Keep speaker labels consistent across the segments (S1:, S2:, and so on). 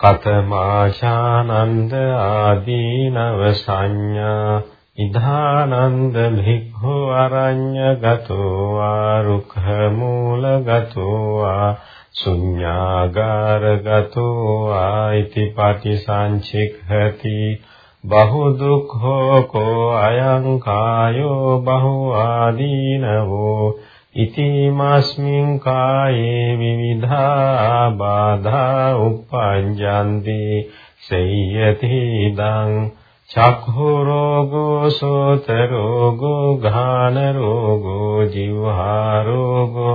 S1: කතමාචානන්ද ආදීනව සංඥා ඉධානන්ද භික්ඛු අරඤ්‍යගතෝ ආරුක්ඛ මූලගතෝ ආ ශුඤ්ඤාගාරගතෝ ආයිති පටිසංචික්ඛති බහු දුක්ඛෝ කෝ අයං කායෝ බහු ආදීනවෝ ඉතිමස්මින් කායේ විවිධා බාධා උප්පඤ්ඤන්ති සේයති දං චක්ඛු රෝගෝ සෝත රෝගෝ ඝාන රෝගෝ જીවහා රෝගෝ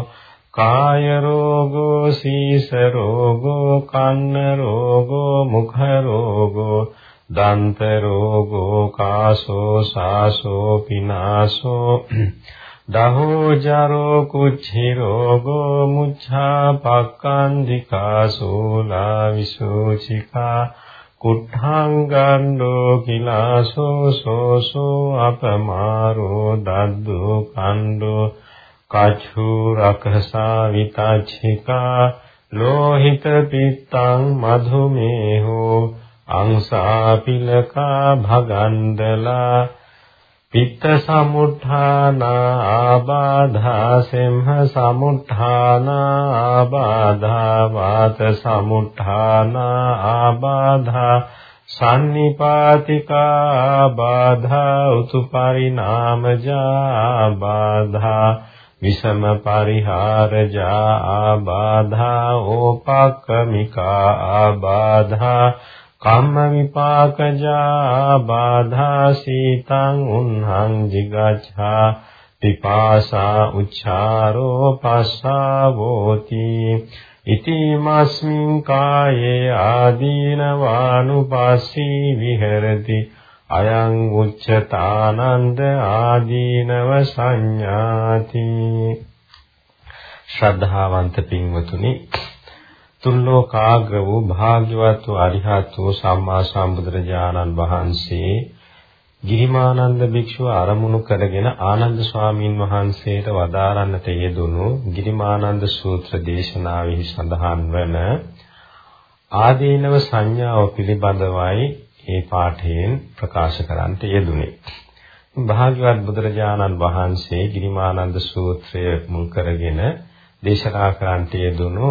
S1: කාය රෝගෝ සීස රෝගෝ කන්න රෝගෝ මුඛ රෝගෝ දන්ත රෝගෝ කාසෝ සාසෝ පිනාසෝ දහෝ ජරෝ කුච්චි රෝගෝ මුච්ඡා පක්ඛන්දිකා සෝලා විසෝචිකා කුට්ඨංගණ්ඩෝ කිලාසෝ සෝසෝ අපමාරෝ දද්දෝ කණ්ඩෝ කච්චු රකසා විතච්චිකා ලෝහිත පිත්තං මධුමේහෝ අංසා පිලකා භගන්දලා පිත්ත සමුත්ථාන ආබාධා සෙම්හ සමුත්ථාන ආබාධා වාත සමුත්ථාන ආබාධා සන්නිපාතිකා ආබාධා උතුපරිණාමජා ආබාධා විසම පරිහාරජා ආබාධා ඕපක්කමිකා ආබාධා කම්ම විපාකජා බාධා සීතං උන්හං jigacchā පිපාසා උච්චාරෝ පස්සාවෝති ඉතිමස්මින් කායේ ආදීනවානුපස්සී විහෙරති අයං උච්චතානන්ද ආදීනව සංඥාති ශ්‍රද්ධාවන්ත පින්වතුනි තුල්ලෝකාග්‍ර වූ භාග්‍යවත් වූ අරිහත් වූ සම්මා සම්බුදුරජාණන් වහන්සේ ගිරිමානන්ද භික්ෂුව ආරමුණු කරගෙන ආනන්ද ස්වාමීන් වහන්සේට වදාරන්නට යෙදුණු ගිරිමානන්ද සූත්‍ර දේශනාවෙහි සඳහන් වන ආදීනව සංඥාව පිළිබඳවයි මේ පාඨයෙන් ප්‍රකාශ කරන්නට යෙදුනේ. භාග්‍යවත් බුදුරජාණන් වහන්සේ ගිරිමානන්ද සූත්‍රය මුල් කරගෙන දේශනා කරන්නට යෙදුණු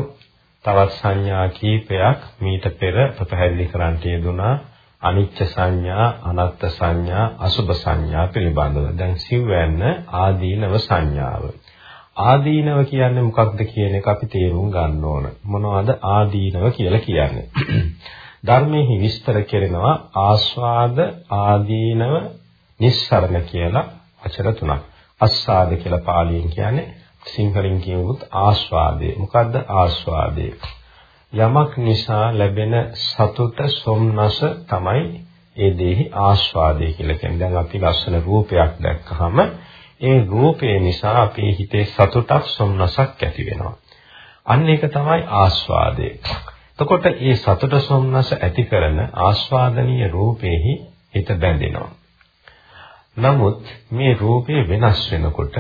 S1: තවත් සංඥා කීපයක් මීට පෙර පැහැදිලි කරන්නට යෙදුනා අනිච්ච සංඥා අනත්ත් සංඥා අසුභ සංඥා පිළිබඳව. දැන් සිව්වැන්න ආදීනව සංඥාව. ආදීනව කියන්නේ මොකක්ද කියන එක අපි තේරුම් ගන්න ඕන. මොනවද ආදීනව කියලා කියන්නේ? ධර්මයේ විස්තර කෙරෙනවා ආස්වාද ආදීනව නිස්සරණ කියලා වචන තුනක්. අස්සාද කියලා පාලියෙන් කියන්නේ සිංහලෙන් කියවුවොත් ආස්වාදය. මොකද්ද ආස්වාදය? යමක් නිසා ලැබෙන සතුට සොම්නස තමයි ඒ දෙහි ආස්වාදය කියලා කියන්නේ. දැන් අපි ලස්සන රූපයක් දැක්කහම ඒ රූපය නිසා අපේ හිතේ සතුටක් සොම්නසක් ඇති වෙනවා. අන්න ඒක තමයි ආස්වාදය. එතකොට මේ සතුට සොම්නස ඇති කරන ආස්වාදනීය රූපේහි හිත බැඳෙනවා. නමුත් මේ රූපේ වෙනස් වෙනකොට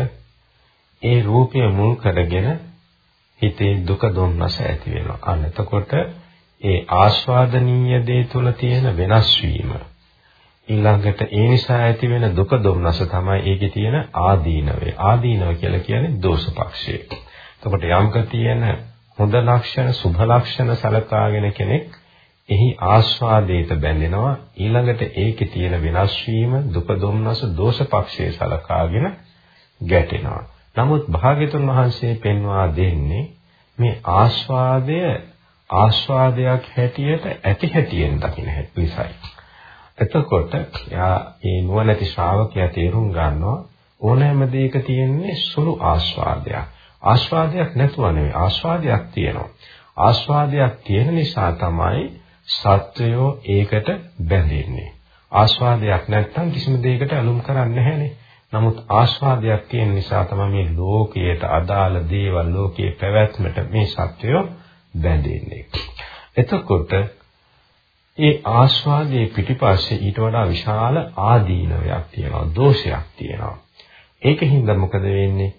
S1: ඒ රූපය මුල් කරගෙන හිතේ දුක දුන්නස ඇති වෙනවා. අන්න එතකොට ඒ ආස්වාදනීය දේ තුල තියෙන වෙනස් වීම ඊළඟට ඒ නිසා ඇති වෙන දුක දුන්නස තමයි ඒකේ තියෙන ආදීනවය. ආදීනව කියලා කියන්නේ දෝෂපක්ෂය. එතකොට යම්ක තියෙන හොඳ ලක්ෂණ, සුභ ලක්ෂණ සලකාගෙන කෙනෙක් එහි ආස්වාදයට බැඳෙනවා. ඊළඟට ඒකේ තියෙන වෙනස් වීම, දුක දුන්නස දෝෂපක්ෂයේ සලකාගෙන ගැටෙනවා. නමුත් භාග්‍යතුන් වහන්සේ පෙන්වා දෙන්නේ මේ ආස්වාදය ආස්වාදයක් හැටියට ඇති හැටියෙන් දකින්න නිසායි. එතකොට යා මේ නුවණැති ශ්‍රාවකයා තේරුම් ගන්නවා ඕනෑම දෙයක තියෙන්නේ සුළු ආස්වාදයක්. ආස්වාදයක් නැතුව නෙවෙයි ආස්වාදයක් තියෙනවා. ආස්වාදයක් තියෙන නිසා තමයි සත්වයෝ ඒකට බැඳෙන්නේ. ආස්වාදයක් නැත්නම් කිසිම දෙයකට ඇලුම් කරන්නේ නැහැනේ. නමුත් ආස්වාදයක් තියෙන නිසා තමයි මේ ලෝකයට අදාළ දේවල් ලෝකයේ පැවැත්මට මේ සත්‍යය බැඳෙන්නේ. එතකොට ඒ ආස්වාදයේ පිටිපස්සේ ඊට වඩා විශාල ආදීනවයක් තියෙනවා, දෝෂයක් තියෙනවා. ඒකින්ද මොකද වෙන්නේ?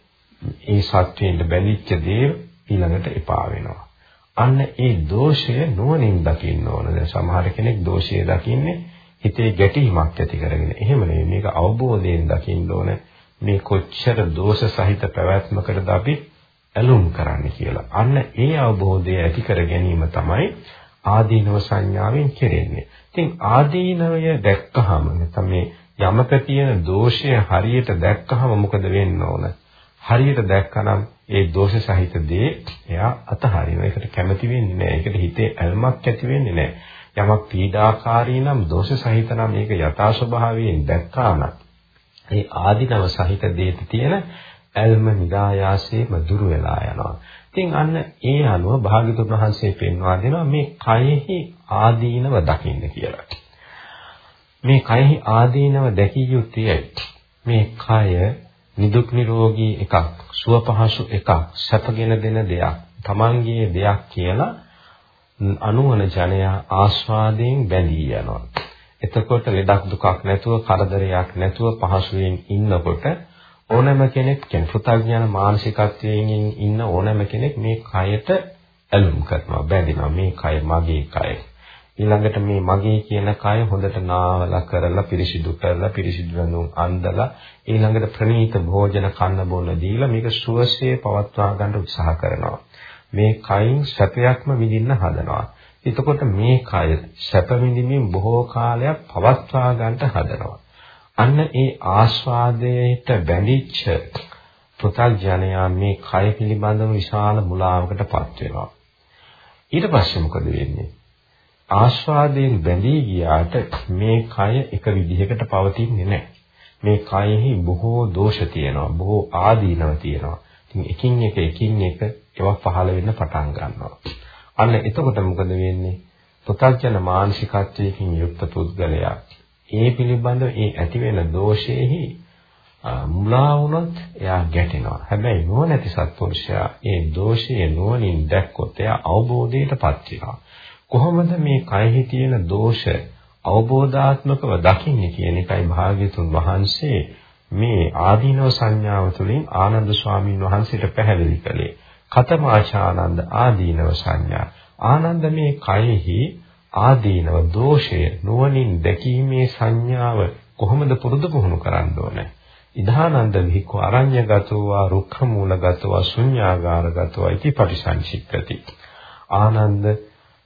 S1: ඒ සත්‍යයෙන් බැඳිච්ච දේ ඊළඟට එපා වෙනවා. අන්න ඒ දෝෂය නුවණින් දකින්න ඕන. දැන් සමහර කෙනෙක් දෝෂය දකින්නේ හිතේ ගැටීමක් ඇති කරගෙන. එහෙම නෙවෙයි මේක අවබෝධයෙන් දකින්න ඕන. මේ කොච්චර දෝෂ සහිත පැවැත්මකටද අපි ඇලුම් කරන්නේ කියලා. අන්න ඒ අවබෝධය ඇති කර ගැනීම තමයි ආදීනව සංඥාවෙන් කෙරෙන්නේ. ඉතින් ආදීනවය දැක්කහම නැත්නම් මේ යමක තියෙන දෝෂය හරියට දැක්කහම මොකද වෙන්න ඕන? හරියට දැක්කනම් ඒ දෝෂ සහිත දේ එයා අතහරිනවා. ඒකට කැමති වෙන්නේ නැහැ. ඒකට හිතේ ඇල්මක් ඇති වෙන්නේ නැහැ. යමක් පීඩාකාරී නම් දෝෂ සහිත නම් මේක යථා ස්වභාවයෙන් දැක්කාම ඒ ආධිනව සහිත දේට තියෙන ඇල්ම නිදායාසයේම දුර වෙලා යනවා. ඉතින් අන්න ඒ අනුව භාග්‍යතුන් වහන්සේ පෙන්වා දෙනවා මේ කයෙහි ආදීනව දකින්න කියලා. මේ කයෙහි ආදීනව දැකිය යුත්තේ මේ කය නිදුක් නිරෝගී එකක්, සුව පහසු එකක්, සැපගෙන දෙන දෙයක්, තමන්ගේ දෙයක් කියලා අනුවන ජනයා ආස්වාදයෙන් බැඳී යනවා. එතකොට ලෙඩක් දුකක් නැතුව, කරදරයක් නැතුව පහසුවෙන් ඉන්නකොට ඕනෑම කෙනෙක් කියන පෘථග්ජන මානසිකත්වයෙන් ඉන්න ඕනෑම කෙනෙක් මේ කයට ඇලුම් කරනවා, බැඳෙනවා. මේ කය මගේ කය. ඊළඟට මේ මගේ කියන කය හොඳට නාවලා කරලා පිරිසිදු කරලා පිරිසිදු වෙනුම් අන්දලා ඊළඟට ප්‍රණීත භෝජන කන්න බොන්න දීලා මේක සුවසේ පවත්වා ගන්න උත්සාහ කරනවා. මේ කයින් සැපයක්ම විඳින්න හදනවා. එතකොට මේ කය සැප විඳින්මින් බොහෝ කාලයක් පවත්වා ගන්නට හදනවා. අන්න ඒ ආස්වාදයට බැඳිච්ච පුතග්ජනයා මේ කය පිළිබඳව විශාල මුලාවකටපත් වෙනවා. ඊට පස්සේ මොකද වෙන්නේ? ආස්වාදයෙන් බැඳී ගියාට මේ කය එක විදිහකට පවතින්නේ නැහැ. මේ කයෙහි බොහෝ දෝෂ තියෙනවා, බොහෝ ආදීනව තියෙනවා. ඉතින් එකින් එක එකින් එක ඒවා පහළ වෙන්න පටන් ගන්නවා. අන්න එතකොට මොකද වෙන්නේ? පුතග්ජන මානසිකත්වයකින් යුක්ත පුද්ගලයා ඒ පිළිබඳව ඒ ඇති වෙන දෝෂෙහි මුලා වුණොත් එයා ගැටෙනවා. හැබැයි නුවණැති සත්පුරුෂයා ඒ දෝෂයේ නුවණින් දැක්කොත් එයා අවබෝධයටපත් වෙනවා. කොහොමද මේ කයෙහි තියෙන දෝෂ අවබෝධාත්මකව දකින්නේ කියන එකයි භාග්‍යතුන් වහන්සේ මේ ආදීනව සංඥාව තුළින් ආනන්ද ස්වාමීන් වහන්සේට පැහැදිලි කළේ. කතමාචානන්ද ආදීනව සංඥා. ආනන්ද මේ කයෙහි ආදීනව දෝෂය නුවණින් දැකීමේ සංඥාව කොහොමද පුරුදු පුහුණු කරන්න ඕනේ? ඉදානන්ද විහිකෝ අරඤ්‍යගතෝවා රුක්ඛමූලගතෝවා ශුඤ්ඤාගාරගතෝවා ඉති පටිසංචික්කති. ආනන්ද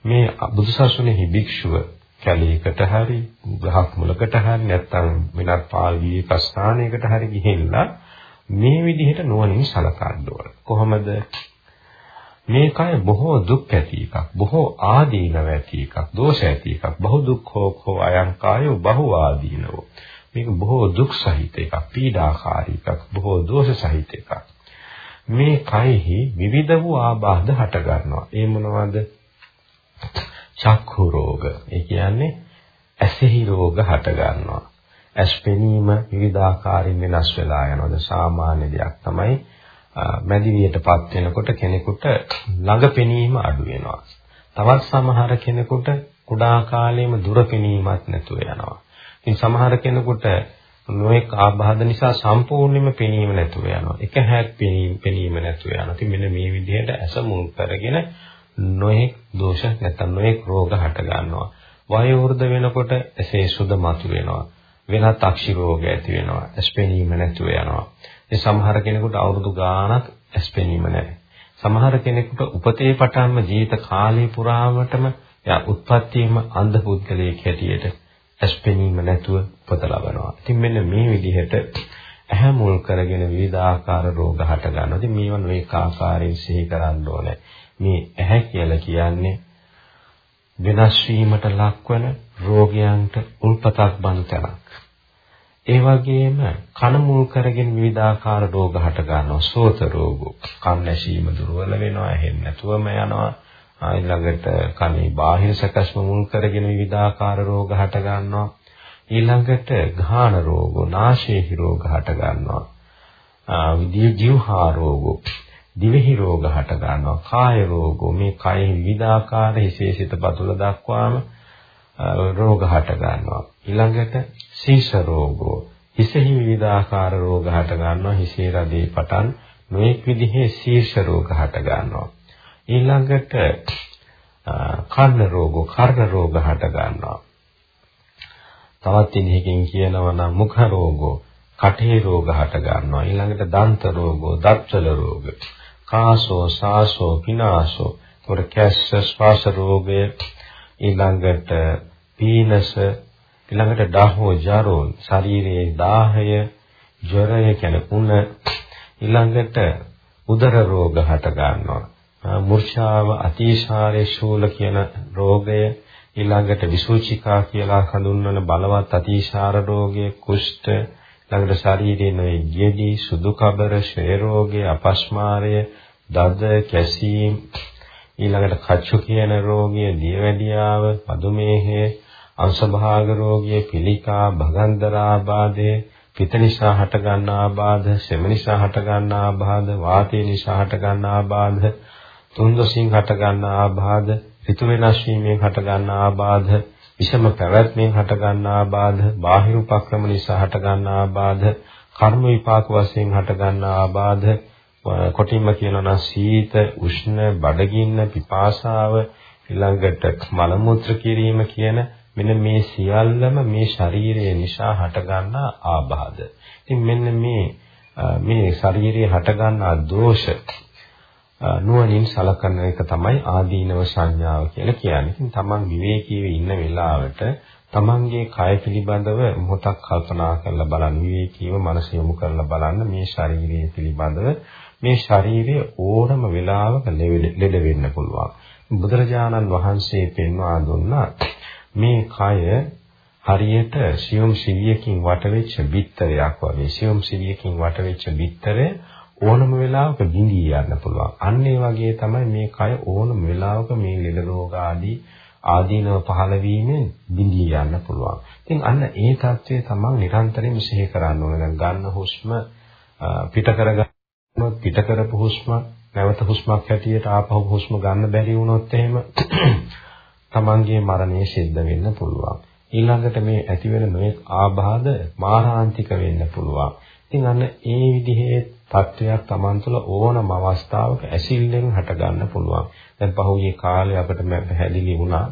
S1: මේ බුදුසසුනේහි භික්ෂුව කැලේකට හරි ගහක් මුලකට හරි නැත්නම් වෙනත් පාළි ස්ථානයකට හරි ගිහිල්ලා මේ විදිහට නුවණින් සලකන්න ඕන. කොහොමද? මේ කය බොහෝ දුක් ඇති එකක්, බොහෝ ආදීනව ඇති එකක්, දෝෂ ඇති එකක්. බහු දුක්ඛෝ කෝ අයං කායෝ බහු ආදීනවෝ. මේක බොහෝ දුක් සහිත එකක්, පීඩාකාරී එකක්, බොහෝ දෝෂ සහිත එකක්. මේ කයෙහි විවිධ වූ ආබාධ හට ගන්නවා. ඒ මොනවද? චක්ඛු රෝග. ඒ කියන්නේ ඇසෙහි රෝග හට ගන්නවා. ඇස් පෙනීම විවිධාකාරයෙන් වෙනස් වෙලා යනවා. සාමාන්‍ය දෙයක් තමයි මැදිවියටපත් වෙනකොට කෙනෙකුට ළඟ පෙනීම අඩු වෙනවා. තවත් සමහර කෙනෙකුට කුඩා කාලයේම දුර පෙනීමක් නැතුව යනවා. ඉතින් සමහර කෙනෙකුට නොඑක ආබාධ නිසා සම්පූර්ණයෙන්ම පෙනීම නැතුව යනවා. එක හැක් පෙනීම පෙනීම නැතුව යනවා. ඉතින් මෙන්න මේ විදිහට ඇස මුල් කරගෙන නොයෙක් දෝෂ නැත්නම් නොයෙක් රෝග හට ගන්නවා. වයෝ වෘද්ධ වෙනකොට එසේ සුද මතු වෙනවා. වෙනත් අක්ෂි රෝග ඇති වෙනවා. ඇස්පෙනීම නැතුව යනවා. ඒ සමහර කෙනෙකුට අවුරුදු ගාණක් ඇස්පෙනීම නැහැ. සමහර කෙනෙකුට උපතේ පටන්ම ජීවිත කාලය පුරාමටම එයා උත්පත්තියම අන්ධ පුද්ගලයෙක් හැටියට ඇස්පෙනීම නැතුව උපත ලබනවා. ඉතින් මෙන්න මේ විදිහට ඇහැ මුල් කරගෙන විවිධාකාර රෝග හට ගන්නවා. ඉතින් මේවා නොඑක ආකාරයෙන් සිහි කරන්න ඕනේ. මේ ඇහැ කියලා කියන්නේ වෙනස් වීමට ලක්වන රෝගයන්ට උල්පතක් බඳ තැනක්. ඒ වගේම කන මුල් කරගෙන විවිධාකාර රෝග හට ගන්නවා. සෝත රෝග, කන් නැසීම දුර්වල වෙනවා, ඇහෙන්නේ නැතුවම යනවා. ඊළඟට කනේ බාහිර සකස්ම මුල් කරගෙන විවිධාකාර රෝග හට ගන්නවා. ඊළඟට ඝාන රෝග, නාශේහි රෝග හට ගන්නවා. ජීවහා රෝග, දිවෙහි රෝග හට ගන්නවා. කාය රෝග, මේ කයෙහි විවිධාකාර විශේෂිත පතුල දක්වාම රෝග හට ගන්නවා. ඊළඟට සීස රෝගෝ හිසෙහි විවිධාකාර රෝග හට ගන්නවා. හිසේ රදේ පටන් නොඑක් විදිහේ ශීර්ෂ රෝග හට ගන්නවා. ඊළඟට කර්ණ රෝග, කර්ණ රෝග හට ගන්නවා. තවත් ඉනිහකින් කියනවා නම් මුඛ රෝගෝ, කටේ රෝග හට ගන්නවා. ඊළඟට දන්ත රෝගෝ, දත්වල රෝග, කාසෝ, සාසෝ, පිනාසෝ, තොර කැස්ස, ශ්වාස රෝගය, ඊළඟට පීනස, ඊළඟට ඩහෝ, ජරෝ, ශරීරයේ දාහය, ජරය කියන උණ, ඊළඟට උදර රෝග හට ගන්නවා. මූර්ඡාව, අතිශාරය, ශූල කියන රෝගය. ඊළඟට විසූචිකා කියලා හඳුන්වන බලවත් අතිශාර රෝගය, කුෂ්ඨ, ඊළඟට ශරීරයේ නොයේ ගෙඩි, සුදු කබර, ශ්‍රේ රෝගය, අපස්මාරය, දද, කැසීම්, ඊළඟට කච්චු කියන රෝගය, දියවැඩියාව, මధుමේහය, අංශභාග රෝගය, පිළිකා, භගන්දරාබාධය, පිත නිසා හට ගන්නා ආබාධ, සෙම නිසා හට ගන්නා ආබාධ, වාතය නිසා හට ගන්නා ආබාධ, තුන්දොසින් හට ගන්නා ආබාධ, ඍතු වෙනස් වීමෙන් හට ගන්නා ආබාධ, විෂම පැවැත්මෙන් හට ගන්නා ආබාධ, බාහිර උපක්‍රම නිසා හට ගන්නා ආබාධ, කර්ම විපාක වශයෙන් හට ගන්නා ආබාධ, කොටින්ම කියනවා නම් සීත, උෂ්ණ, බඩගින්න, පිපාසාව, ඊළඟට මල මුත්‍ර කිරීම කියන මෙන්න මේ සියල්ලම මේ ශරීරය නිසා හටගන්නා ආබාධ. ඉතින් මෙන්න මේ මේ ශරීරයේ හටගන්නා දෝෂ නුවණින් සලකන එක තමයි ආදීනව සංඥාව කියලා කියන්නේ. ඉතින් තමන් විවේකීව ඉන්න වෙලාවට තමන්ගේ කය පිළිබඳව මොහොතක් කල්පනා කරලා බලන්න විවේකීව මනස යොමු කරලා බලන්න මේ ශරීරය පිළිබඳව මේ ශරීරය ඕනම වෙලාවක ලෙඩ වෙන්න පුළුවන්. බුදුරජාණන් වහන්සේ පෙන්වා දුන්නා මේ කය හරියට සියුම් සිවියකින් වටවෙච්ච බිත්තරයක් වගේ සියුම් සිවියකින් වටවෙච්ච බිත්තරය ඕනම වෙලාවක බිඳී යන්න පුළුවන්. අන්න ඒ වගේ තමයි මේ කය ඕනම වෙලාවක මේ ලෙඩ රෝග ආදී ආදීනව පහළ වීමෙන් බිඳී යන්න පුළුවන්. ඉතින් අන්න ඒ தත්ත්වය තමයි නිරන්තරයෙන් සිහි කරන්න ඕන. දැන් ගන්න හුස්ම පිට කරගන්න පිට කරපු හුස්ම නැවත හුස්මක් හැටියට ආපහු හුස්ම ගන්න බැරි වුණොත් එහෙම තමන්ගේ මරණය සිද්ධ වෙන්න පුළුවන්. ඊළඟට මේ ඇති වෙන නොයෙක් ආබාධ මාරාන්තික වෙන්න පුළුවන්. ඉතින් අන්න ඒ විදිහේ තත්වයක් තමන් තුළ ඕනම අවස්ථාවක ඇසිල්ලෙන් හට ගන්න පුළුවන්. දැන් පහුගිය කාලේ අපිට පැහැදිලි වුණා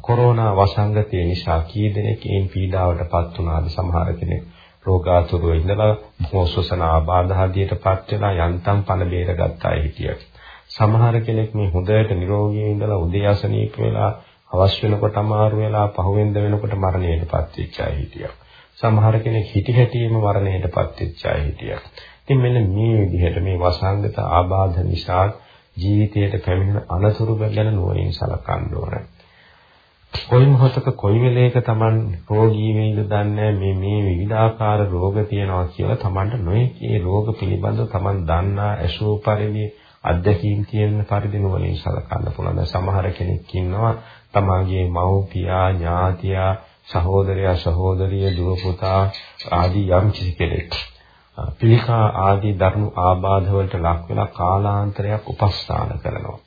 S1: කොරෝනා වසංගතය නිසා කී දෙනෙක් ඒන් පීඩාවටපත් වුණාද සමහර කෙනෙක් රෝගාතුරව ඉඳලා භෝසසන ආබාධ ආදියටපත් වෙලා යන්තම් පණ බේරගත් අය හිටියා. සමහර කෙනෙක් මේ හොඳට නිරෝගී ඉඳලා උදේ අසනීප වෙලා අවශ්‍ය වෙනකොට අමාරු වෙලා පහුවෙන්ද වෙනකොට මරණයටපත් වෙච්ච අය හිටියා. සමහර කෙනෙක් හිටි හැටියේම මරණයටපත් වෙච්ච අය හිටියා. ඉතින් මෙන්න මේ විදිහට මේ වසංගත ආබාධ නිසා ජීවිතයට පැමිණෙන අනතුරු ගැන නුවණින් සලකන්න ඕනේ. කොයි මොහොතක කොයි වෙලේක Taman රෝගී වෙයිද දන්නේ මේ මේ විවිධාකාර රෝග තියෙනවා කියලා Tamanට නොයේ ඒ රෝග පිළිබඳව Taman දන්නා ඇසූ පරිදි අධ්‍යක්ීම් කියන පරිදි නුවණින් සලකන්න පුළුවන්. දැන් සමහර කෙනෙක් ඉන්නවා තමාගේ මව්පියා, ඥාතියා, සහෝදරයා, සහෝදරිය, දුව පුතා ආදී යම් කිසි කෙනෙක් පිළිකා ආදී ධර්ම ආබාධ වලට ලක් වෙලා කාලාන්තරයක් උපස්ථාන කරනවා.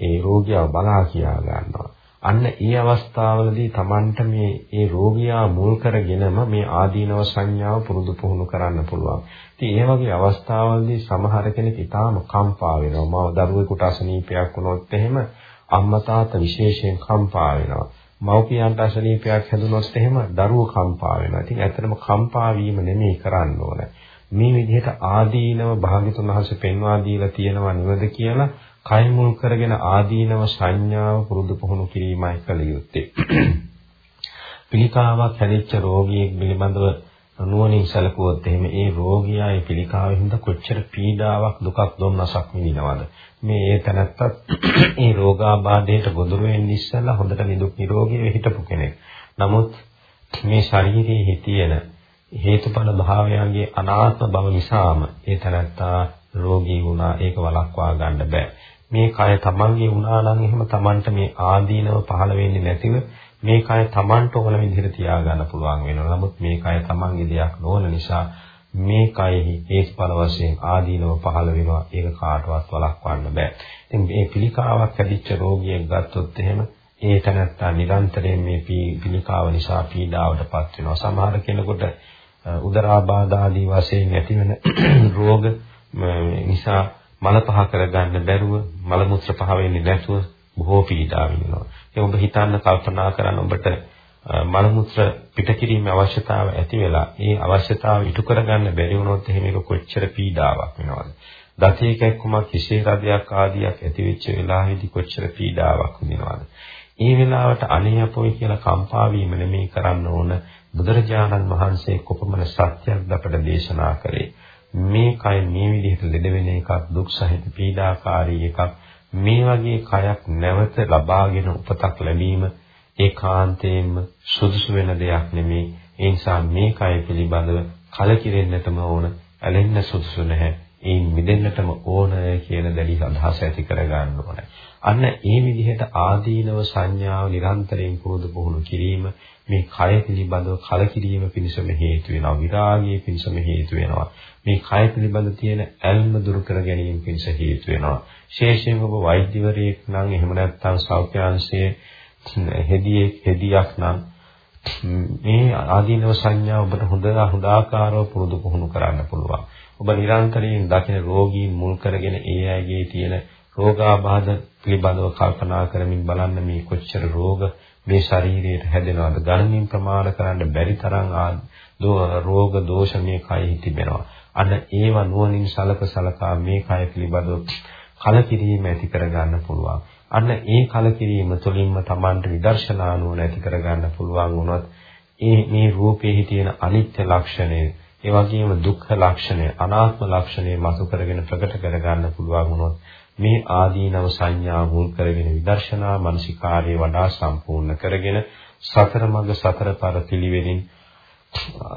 S1: ඒ රෝගියා බලා කියා ගන්නවා. අන්න ඒ අවස්ථාවලදී Tamanට මේ ඒ රෝගියා මුල් කරගෙනම මේ ආදීනව සංඥාව පුරුදු පුහුණු කරන්න පුළුවන්. ඉතින් ඒ වගේ අවස්ථාවලදී සමහර කෙනෙක් ඊටාම කම්පා වෙනවා. මව දරුවෙකුට අසනීපයක් වුණොත් එහෙම අම්මා තාත්තා විශේෂයෙන් කම්පා වෙනවා. මව්පියන්ට අසනීපයක් හැදුනොත් එහෙම දරුවෝ කම්පා වෙනවා. ඉතින් ඇත්තටම කම්පා වීම නෙමෙයි කරන්න ඕනේ. මේ විදිහට ආදීනව භාග්‍යතුන් වහන්සේ පෙන්වා දීලා තියෙනවා නේද කියලා කය මුල් කරගෙන ආදීනව සංඥාව පුරුදු පුහුණු කිරීමයි කළ යුත්තේ. පිළිකාවක් හැදිච්ච රෝගියෙක් පිළිබඳව නුවණින් සැලකුවොත් එහෙම ඒ රෝගියා ඒ පිළිකාවෙන් හින්දා කොච්චර පීඩාවක් දුකක් දුන්නසක් විඳිනවද මේ ඒ තැනත්තත් ඒ රෝගාබාධයට ගොදුරු වෙන්නේ ඉස්සෙල්ලා හොඳට නිදුක් නිරෝගීව හිටපු කෙනෙක්. නමුත් මේ ශරීරයේ තියෙන හේතුඵල භාවයන්ගේ අනාත්ම බව නිසාම ඒ තැනත්තා රෝගී වුණා ඒක වළක්වා ගන්න බෑ. මේ කය තමන්ගේ වුණා නම් එහෙම තමන්ට මේ ආදීනව පහළ වෙන්නේ නැතිව මේ කය Tamanට ඕන විදිහට තියාගන්න පුළුවන් වෙනවා. නමුත් මේ කය Tamanගේ දෙයක් නොවන නිසා මේ කයෙහි හේතුඵල වශයෙන් ආදීනව පහළ වෙනවා. ඒක කාටවත් වළක්වන්න බෑ. ඉතින් මේ පිළිකාවක් ඇදිච්ච රෝගියෙක් ගත්තොත් එහෙම ඒ තැනත්තා නිරන්තරයෙන් මේ පිළිකාව නිසා පීඩාවටපත් වෙනවා. සමහර කෙනෙකුට උදරාබාධ ආදී වශයෙන් ඇතිවන රෝග නිසා මල පහ කරගන්න බැරුව මල මුත්‍ර පහ වෙන්නේ නැතුව බොහෝ පීඩා විඳිනවා. ඒ ඔබ හිතන්න කල්පනා කරන්න ඔබට මල මුත්‍ර පිට කිරීමේ අවශ්‍යතාව ඇති වෙලා ඒ අවශ්‍යතාව ඉටු කරගන්න බැරි වුණොත් එහෙම ඒක කොච්චර පීඩාවක් වෙනවද? දතේ කැක්කුමක් කිසේ රදයක් ආදියක් ඇති වෙච්ච වෙලාවෙදි කොච්චර පීඩාවක් විඳිනවද? ඒ වෙලාවට අනේ අපොයි කියලා කම්පා වීම නෙමෙයි කරන්න ඕන බුදුරජාණන් වහන්සේ කොපමණ සත්‍යයක් අපට දේශනා කරේ. මේ කය මේ විදිහට ලෙඩ වෙන එකක් දුක් සහිත පීඩාකාරී එකක් මේ වගේ කයක් නැවත ලබාගෙන උපතක් ලැබීම ඒකාන්තයෙන්ම සුදුසු වෙන දෙයක් නෙමේ. ඒ නිසා මේ කය පිළිබඳව කලකිරෙන්නටම ඕන, ඇලෙන්න සුදුසු නැහැ. ඒ මිදෙන්නටම ඕන කියන දැඩි අදහස ඇති කරගන්න ඕනේ. අන්න ඒ විදිහට ආදීනව සංඥාව නිරන්තරයෙන් පුරුදු පුහුණු කිරීම මේ කය පිළිබඳව කලකිරීම පිණිසම හේතු වෙනවා. විරාගයේ පිණිසම හේතු වෙනවා. මේ කය පිළිබඳ තියෙන ඇල්ම දුරු කර ගැනීම පිණිස හේතු වෙනවා. විශේෂයෙන් ඔබ වෛද්‍යවරයෙක් නම් එහෙම නැත්නම් සෞඛ්‍යාංශයේ හෙදියේ හෙදියක් නම් මේ ආදීනව සංඥා ඔබට හොඳ හොදාකාරව පුරුදු පුහුණු කරන්න පුළුවන්. ඔබ නිරන්තරයෙන් දකින රෝගීන් මුල් කරගෙන ඒ අයගේ තියෙන රෝගාබාධ පිළිබඳව කල්පනා කරමින් බලන්න මේ කොච්චර රෝග මේ ශරීරයට හැදෙනවද ගණනින් ප්‍රමාණ කරන්න බැරි තරම් රෝග දෝෂ මේ කයෙහි තිබෙනවා. අන්න ඒව නුවණින් සලක සලකා මේ කය පිළිබඳව කලකිරීම ඇති කරගන්න පුළුවන්. අන්න ඒ කලකිරීම තුළින්ම Tamanට විදර්ශනා නුවණ ඇති කරගන්න පුළුවන් වුණොත් ඒ මේ රූපයේ තියෙන අනිත්‍ය ලක්ෂණය, ඒ වගේම දුක්ඛ ලක්ෂණය, අනාත්ම ලක්ෂණය මතු කරගෙන ප්‍රකට කරගන්න පුළුවන් වුණොත් මේ ආදීනව සංඥා මුල් කරගෙන විදර්ශනා මානසිකාර්යය වඩා සම්පූර්ණ කරගෙන සතර මඟ සතර පර පිළිවෙලින්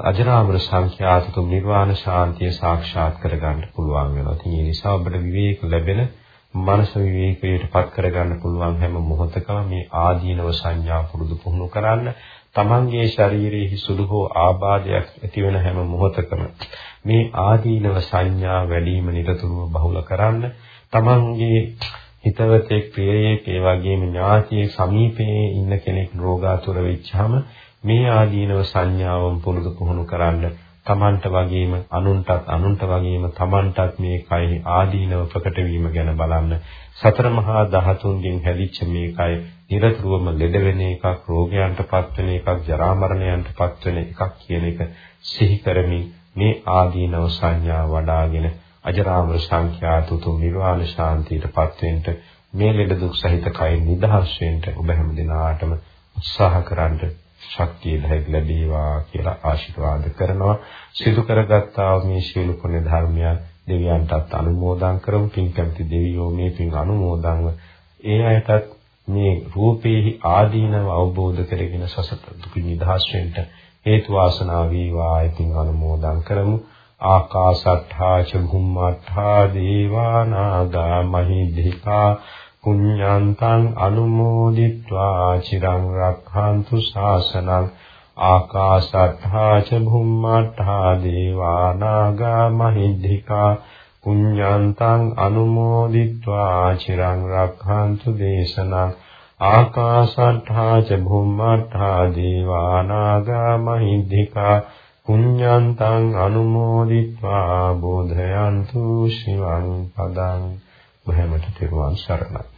S1: අජරාමර සංඛ්‍යාතතු නිර්වාණ ශාන්තිය සාක්ෂාත් කරගන්න පුළුවන් වෙනවා. ඉතින් ඒ නිසා ඔබට විවේක ලැබෙන මනස විවේකයට පත් කරගන්න පුළුවන් හැම මොහොතකම මේ ආදීනව සංඥා පුරුදු පුහුණු කරන්න තමන්ගේ ශරීරයේ සුදු හෝ ආබාධයක් ඇති වෙන හැම මොහොතකම මේ ආදීනව සංඥා වැඩිම නිරතුරුව බහුල කරන්න තමන්ගේ හිතවතෙක් ප්‍රියයෙක් ඒ වගේම ඥාතියෙක් සමීපයේ ඉන්න කෙනෙක් රෝගාතුර වෙච්චාම මේ ආදීනව සංඥාවන් පුරුදු පුහුණු කරන්න තමන්ට වගේම අනුන්ටත් අනුන්ට වගේම තමන්ටත් මේ කයි ආදීනව ප්‍රකට වීම ගැන බලන්න. සතර මහා ධාතුන්ගෙන් හැදිච්ච මේ කය නිරතුරුවම ලෙඩ වෙන එකක් රෝගයන්ටපත් වෙන එකක් ජරා මරණයන්ටපත් වෙන එකක් කියන එක සිහි කරමින් මේ ආදීනව සංඥා වඩාගෙන අජරාමර සංඛ්‍යාත උතුම් නිර්වාණ ශාන්තියටපත් වෙන්න මේ ලෙඩ දුක් සහිත කයින් නිදහස් වෙන්න ඔබ හැම දිනාටම උත්සාහ කරන්න ශක්තිය ධෛර්ය ලැබේවා කියලා ආශිර්වාද කරනවා. සිදු කරගත්තා මේ ශීල පුණ්‍ය ධර්මයන් දෙවියන්ටත් අනුමෝදන් කරමු. පින් කැමති දෙවියෝ මේ පින් අනුමෝදන්ව ඒ අයටත් මේ රූපේහි ආදීනව අවබෝධ කරගෙන සසත දුක නිදහස් වෙන්න හේතු වාසනා වේවා ඉතින් අනුමෝදන් කරමු. ආකාශට්ඨා ච භුම්මාට්ඨා දේවා නාග මහිද්దికා පුඤ්ඤාන්තං අනුමෝදිත්වා චිරං රක්ඛන්තු ශාසනං ආකාශට්ඨා ච භුම්මාට්ඨා දේවා නාග මහිද්దికා පුඤ්ඤාන්තං අනුමෝදිත්වා චිරං රක්ඛන්තු දේශනං ආකාශට්ඨා ච භුම්මාට්ඨා දේවා නාග මහිද්దికා පුඤ්ඤන්තං අනුමෝදිත්වා බෝධයන්තු ශිවං පදං. බහැමට තෙරුවන් සරණයි.